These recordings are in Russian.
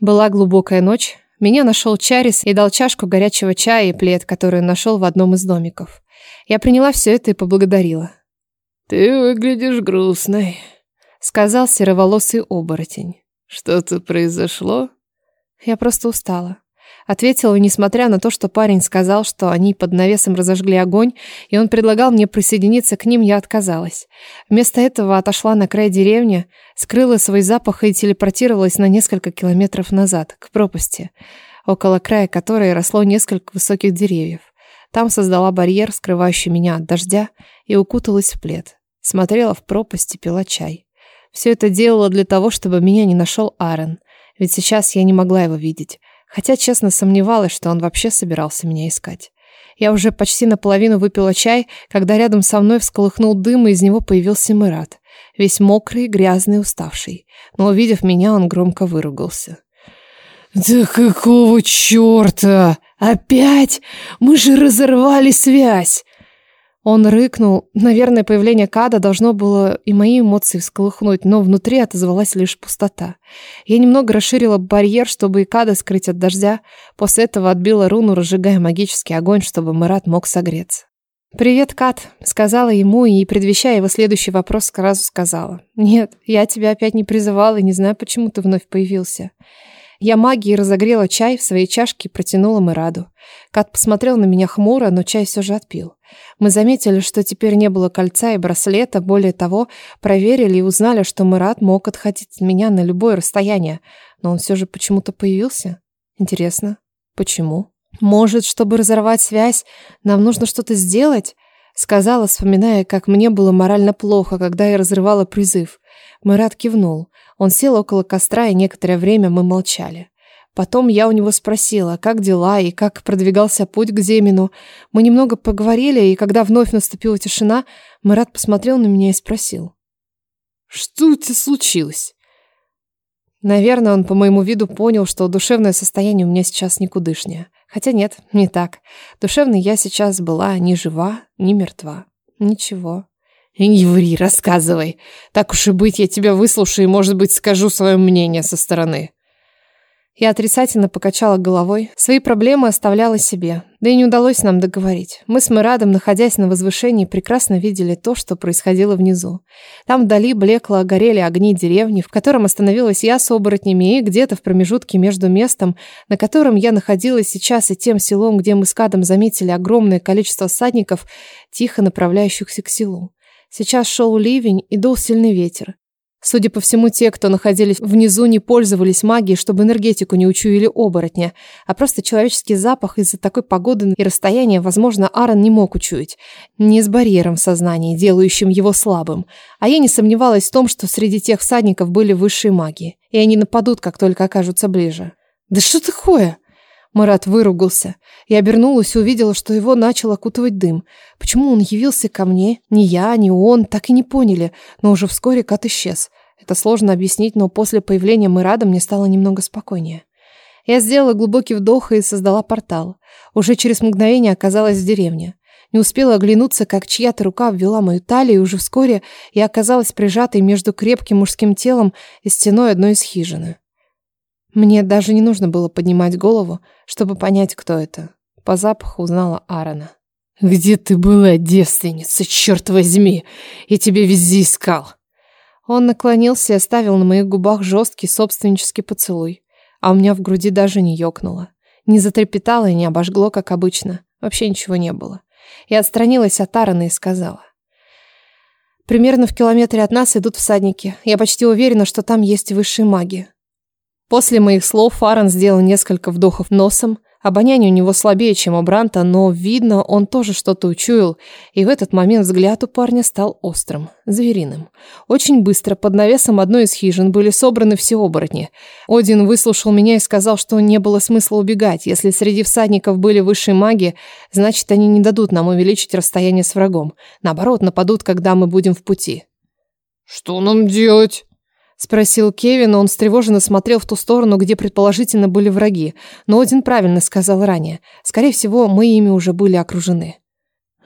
Была глубокая ночь. Меня нашел Чарис и дал чашку горячего чая и плед, который нашел в одном из домиков. Я приняла все это и поблагодарила. «Ты выглядишь грустной», — сказал сероволосый оборотень. «Что-то произошло?» Я просто устала. Ответила, несмотря на то, что парень сказал, что они под навесом разожгли огонь, и он предлагал мне присоединиться к ним, я отказалась. Вместо этого отошла на край деревни, скрыла свой запах и телепортировалась на несколько километров назад, к пропасти, около края которой росло несколько высоких деревьев. Там создала барьер, скрывающий меня от дождя, и укуталась в плед. Смотрела в пропасть и пила чай. Все это делала для того, чтобы меня не нашел Аарон, ведь сейчас я не могла его видеть хотя честно сомневалась, что он вообще собирался меня искать. Я уже почти наполовину выпила чай, когда рядом со мной всколыхнул дым, и из него появился Мират. Весь мокрый, грязный, уставший. Но, увидев меня, он громко выругался. «Да какого черта? Опять? Мы же разорвали связь! Он рыкнул. Наверное, появление Када должно было и мои эмоции всколыхнуть, но внутри отозвалась лишь пустота. Я немного расширила барьер, чтобы и Када скрыть от дождя. После этого отбила руну, разжигая магический огонь, чтобы Марат мог согреться. «Привет, Кат», — сказала ему и, предвещая его следующий вопрос, сразу сказала. «Нет, я тебя опять не призывала и не знаю, почему ты вновь появился». Я магией разогрела чай в своей чашке и протянула Мараду. Кат посмотрел на меня хмуро, но чай все же отпил. Мы заметили, что теперь не было кольца и браслета, более того, проверили и узнали, что Мурат мог отходить от меня на любое расстояние, но он все же почему-то появился. Интересно, почему? Может, чтобы разорвать связь, нам нужно что-то сделать? Сказала, вспоминая, как мне было морально плохо, когда я разрывала призыв. Мурат кивнул. Он сел около костра, и некоторое время мы молчали. Потом я у него спросила, как дела и как продвигался путь к Земину. Мы немного поговорили, и когда вновь наступила тишина, Марат посмотрел на меня и спросил. «Что у тебя случилось?» Наверное, он по моему виду понял, что душевное состояние у меня сейчас никудышнее. Хотя нет, не так. Душевной я сейчас была ни жива, ни мертва. Ничего. «Не ври, рассказывай. Так уж и быть, я тебя выслушаю и, может быть, скажу свое мнение со стороны». Я отрицательно покачала головой, свои проблемы оставляла себе. Да и не удалось нам договорить. Мы с Мирадом, находясь на возвышении, прекрасно видели то, что происходило внизу. Там вдали блекло горели огни деревни, в котором остановилась я с оборотнями, и где-то в промежутке между местом, на котором я находилась сейчас, и тем селом, где мы с Кадом заметили огромное количество садников, тихо направляющихся к селу. Сейчас шел ливень и дул сильный ветер. Судя по всему, те, кто находились внизу, не пользовались магией, чтобы энергетику не учуяли оборотня, а просто человеческий запах из-за такой погоды и расстояния, возможно, Аарон не мог учуять. Не с барьером в сознании, делающим его слабым. А я не сомневалась в том, что среди тех всадников были высшие маги, и они нападут, как только окажутся ближе. «Да что такое?» Марат выругался. Я обернулась и увидела, что его начал окутывать дым. Почему он явился ко мне? Ни я, ни он так и не поняли, но уже вскоре кот исчез. Это сложно объяснить, но после появления Мирада мне стало немного спокойнее. Я сделала глубокий вдох и создала портал. Уже через мгновение оказалась в деревне. Не успела оглянуться, как чья-то рука ввела мою талию, и уже вскоре я оказалась прижатой между крепким мужским телом и стеной одной из хижины. Мне даже не нужно было поднимать голову, чтобы понять, кто это. По запаху узнала Аарона. «Где ты была, девственница, черт возьми? Я тебя везде искал!» Он наклонился и оставил на моих губах жесткий собственнический поцелуй, а у меня в груди даже не ёкнуло. Не затрепетало и не обожгло, как обычно. Вообще ничего не было. Я отстранилась от Аарона и сказала. «Примерно в километре от нас идут всадники. Я почти уверена, что там есть высшие маги. После моих слов Фарен сделал несколько вдохов носом. Обоняние у него слабее, чем у Бранта, но, видно, он тоже что-то учуял, и в этот момент взгляд у парня стал острым, звериным. Очень быстро под навесом одной из хижин были собраны все оборотни. Один выслушал меня и сказал, что не было смысла убегать. Если среди всадников были высшие маги, значит, они не дадут нам увеличить расстояние с врагом. Наоборот, нападут, когда мы будем в пути. «Что нам делать?» Спросил Кевин, он встревоженно смотрел в ту сторону, где предположительно были враги. Но один правильно сказал ранее. Скорее всего, мы ими уже были окружены.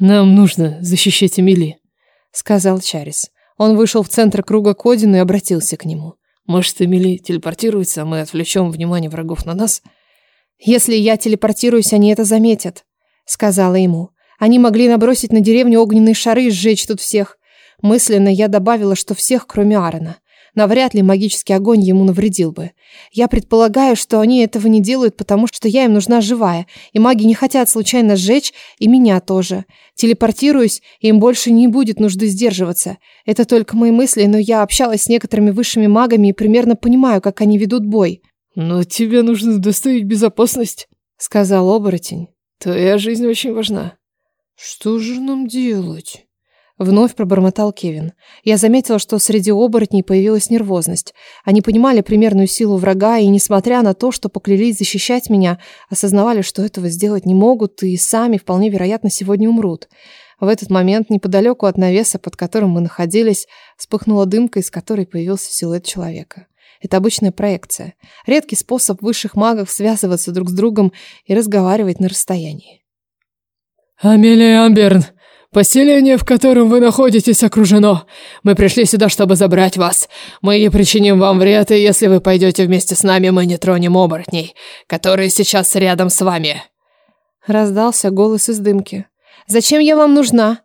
«Нам нужно защищать Эмили», — сказал Чарис. Он вышел в центр круга к и обратился к нему. «Может, Эмили телепортируется, а мы отвлечем внимание врагов на нас?» «Если я телепортируюсь, они это заметят», — сказала ему. «Они могли набросить на деревню огненные шары и сжечь тут всех». Мысленно я добавила, что всех, кроме Аарона навряд ли магический огонь ему навредил бы. Я предполагаю, что они этого не делают, потому что я им нужна живая, и маги не хотят случайно сжечь и меня тоже. Телепортируюсь, и им больше не будет нужды сдерживаться. Это только мои мысли, но я общалась с некоторыми высшими магами и примерно понимаю, как они ведут бой. «Но тебе нужно доставить безопасность», — сказал оборотень. «Твоя жизнь очень важна». «Что же нам делать?» Вновь пробормотал Кевин. Я заметила, что среди оборотней появилась нервозность. Они понимали примерную силу врага и, несмотря на то, что поклялись защищать меня, осознавали, что этого сделать не могут и сами, вполне вероятно, сегодня умрут. В этот момент неподалеку от навеса, под которым мы находились, вспыхнула дымка, из которой появился силуэт человека. Это обычная проекция. Редкий способ высших магов связываться друг с другом и разговаривать на расстоянии. «Амелия Амберн!» Поселение, в котором вы находитесь, окружено. Мы пришли сюда, чтобы забрать вас. Мы не причиним вам вред, и если вы пойдете вместе с нами, мы не тронем оборотней, которые сейчас рядом с вами». Раздался голос из дымки. «Зачем я вам нужна?»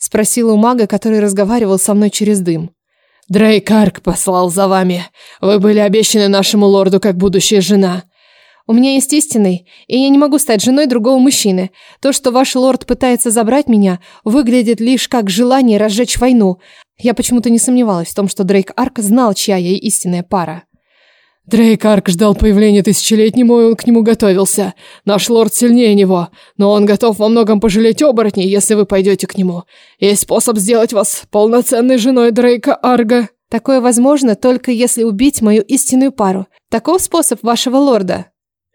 спросил у мага, который разговаривал со мной через дым. «Дрейкарк послал за вами. Вы были обещаны нашему лорду как будущая жена. У меня есть истинный, и я не могу стать женой другого мужчины. То, что ваш лорд пытается забрать меня, выглядит лишь как желание разжечь войну. Я почему-то не сомневалась в том, что Дрейк Арк знал, чья я истинная пара. Дрейк Арк ждал появления тысячелетнего, и он к нему готовился. Наш лорд сильнее него, но он готов во многом пожалеть оборотней, если вы пойдете к нему. Есть способ сделать вас полноценной женой Дрейка Арга. Такое возможно только если убить мою истинную пару. Таков способ вашего лорда.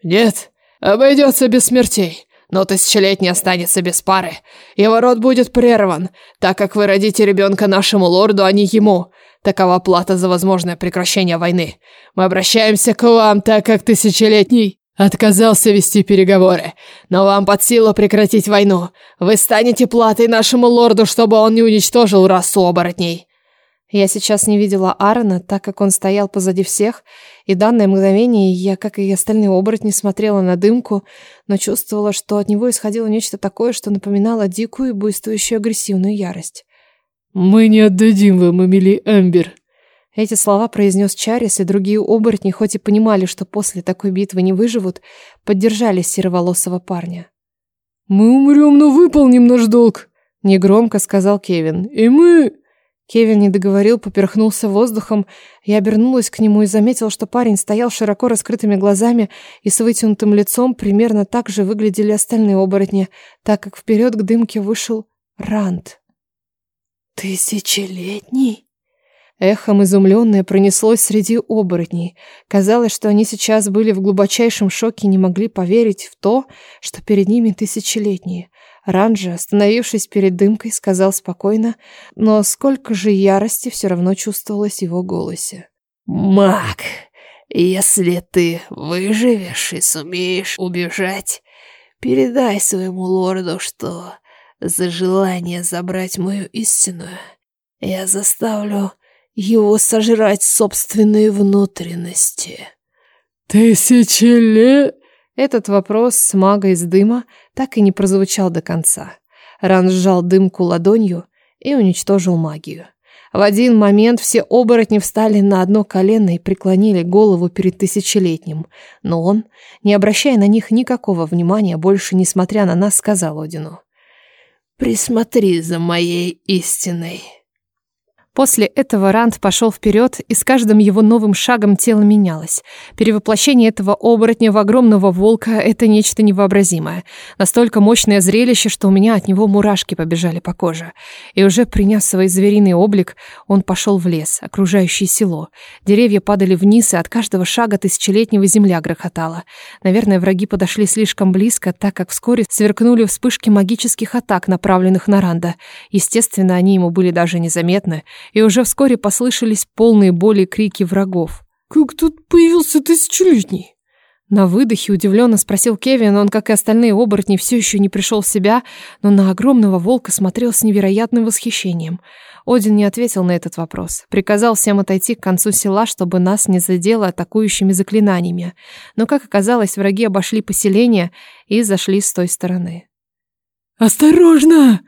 «Нет, обойдется без смертей, но тысячелетний останется без пары. Его род будет прерван, так как вы родите ребенка нашему лорду, а не ему. Такова плата за возможное прекращение войны. Мы обращаемся к вам, так как тысячелетний...» Отказался вести переговоры, но вам под силу прекратить войну. Вы станете платой нашему лорду, чтобы он не уничтожил расу оборотней. Я сейчас не видела Аарона, так как он стоял позади всех, и данное мгновение я, как и остальные оборотни, смотрела на дымку, но чувствовала, что от него исходило нечто такое, что напоминало дикую и буйствующую агрессивную ярость. «Мы не отдадим вам, Эмили Эмбер», эти слова произнес Чарис, и другие оборотни, хоть и понимали, что после такой битвы не выживут, поддержали сероволосого парня. «Мы умрем, но выполним наш долг», — негромко сказал Кевин. «И мы...» Кевин не договорил, поперхнулся воздухом. Я обернулась к нему и заметил, что парень стоял широко раскрытыми глазами и с вытянутым лицом примерно так же выглядели остальные оборотни, так как вперед к дымке вышел Рант. «Тысячелетний?» Эхом изумленное пронеслось среди оборотней. Казалось, что они сейчас были в глубочайшем шоке и не могли поверить в то, что перед ними тысячелетние. Ранжи, остановившись перед дымкой, сказал спокойно, но сколько же ярости все равно чувствовалось в его голосе. «Мак, если ты выживешь и сумеешь убежать, передай своему лорду, что за желание забрать мою истину я заставлю его сожрать собственные внутренности». «Тысячи лет...» Этот вопрос с мага из дыма так и не прозвучал до конца. Ран сжал дымку ладонью и уничтожил магию. В один момент все оборотни встали на одно колено и преклонили голову перед тысячелетним, но он, не обращая на них никакого внимания, больше несмотря на нас, сказал Одину. «Присмотри за моей истиной». После этого Ранд пошел вперед, и с каждым его новым шагом тело менялось. Перевоплощение этого оборотня в огромного волка — это нечто невообразимое. Настолько мощное зрелище, что у меня от него мурашки побежали по коже. И уже приняв свой звериный облик, он пошел в лес, окружающее село. Деревья падали вниз, и от каждого шага тысячелетнего земля грохотала. Наверное, враги подошли слишком близко, так как вскоре сверкнули вспышки магических атак, направленных на Ранда. Естественно, они ему были даже незаметны — и уже вскоре послышались полные боли крики врагов. «Как тут появился тысячелетний?» На выдохе удивленно спросил Кевин, он, как и остальные оборотни, все еще не пришел в себя, но на огромного волка смотрел с невероятным восхищением. Один не ответил на этот вопрос. Приказал всем отойти к концу села, чтобы нас не задело атакующими заклинаниями. Но, как оказалось, враги обошли поселение и зашли с той стороны. «Осторожно!»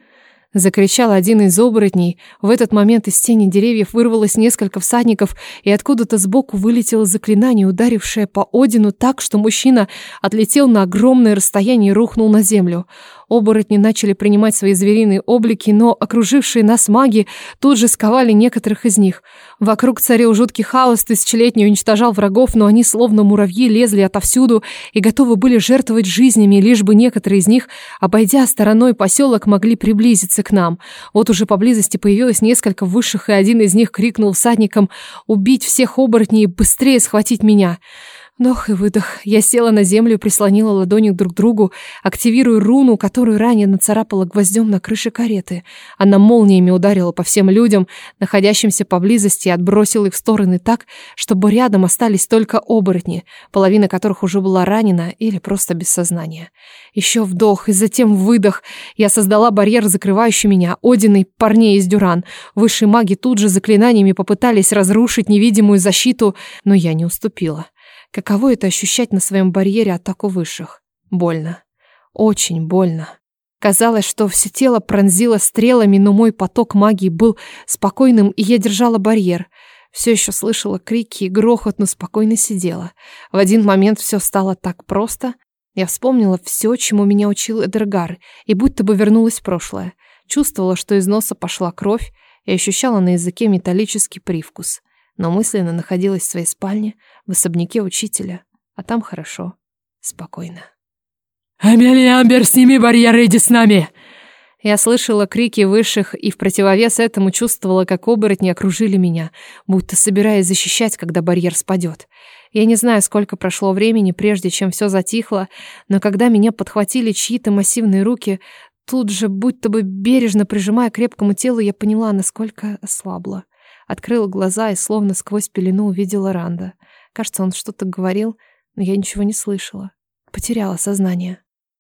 Закричал один из оборотней. В этот момент из тени деревьев вырвалось несколько всадников, и откуда-то сбоку вылетело заклинание, ударившее по Одину так, что мужчина отлетел на огромное расстояние и рухнул на землю. Оборотни начали принимать свои звериные облики, но окружившие нас маги тут же сковали некоторых из них. Вокруг царил жуткий хаос, тысячелетний уничтожал врагов, но они словно муравьи лезли отовсюду и готовы были жертвовать жизнями, лишь бы некоторые из них, обойдя стороной поселок, могли приблизиться к нам. Вот уже поблизости появилось несколько высших, и один из них крикнул всадникам «Убить всех оборотней! и Быстрее схватить меня!» Вдох и выдох. Я села на землю и прислонила ладони друг к другу, активируя руну, которую ранее нацарапала гвоздем на крыше кареты. Она молниями ударила по всем людям, находящимся поблизости, и отбросила их в стороны так, чтобы рядом остались только оборотни, половина которых уже была ранена или просто без сознания. Еще вдох и затем выдох. Я создала барьер, закрывающий меня, Один и парней из Дюран. Высшие маги тут же заклинаниями попытались разрушить невидимую защиту, но я не уступила. Каково это ощущать на своем барьере атаку высших? Больно. Очень больно. Казалось, что все тело пронзило стрелами, но мой поток магии был спокойным, и я держала барьер. Все еще слышала крики и грохот, но спокойно сидела. В один момент все стало так просто. Я вспомнила все, чему меня учил Эдергар, и будто бы вернулась в прошлое. Чувствовала, что из носа пошла кровь, и ощущала на языке металлический привкус но мысленно находилась в своей спальне в особняке учителя, а там хорошо, спокойно. «Амелия Амбер, сними барьеры, иди с нами!» Я слышала крики высших и в противовес этому чувствовала, как оборотни окружили меня, будто собираясь защищать, когда барьер спадет. Я не знаю, сколько прошло времени, прежде чем все затихло, но когда меня подхватили чьи-то массивные руки, тут же, будто бы бережно прижимая крепкому телу, я поняла, насколько ослабла. Открыл глаза и словно сквозь пелену увидела Ранда. Кажется, он что-то говорил, но я ничего не слышала. Потеряла сознание.